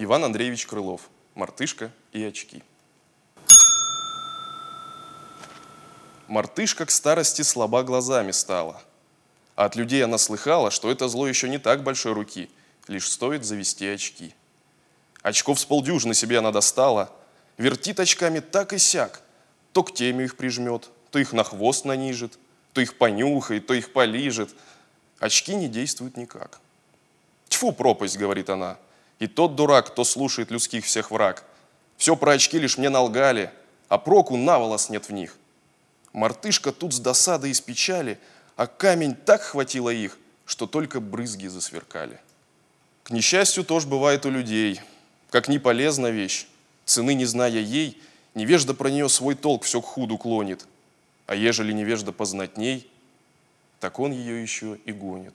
Иван Андреевич Крылов. Мартышка и очки. Мартышка к старости слаба глазами стала. А от людей она слыхала, что это зло еще не так большой руки, лишь стоит завести очки. Очков с полдюжины себе она достала, вертит очками так и сяк, то к теме их прижмет, то их на хвост нанижит, то их понюхает, то их полижет. Очки не действуют никак. Тьфу, пропасть, говорит она, и тот дурак, кто слушает людских всех враг. Все про очки лишь мне налгали, а проку наволос нет в них. Мартышка тут с досадой и с печали, а камень так хватило их, что только брызги засверкали. К несчастью, тоже бывает у людей. Как ни полезна вещь, цены не зная ей, невежда про нее свой толк все к худу клонит. А ежели невежда познать ней, так он ее еще и гонит.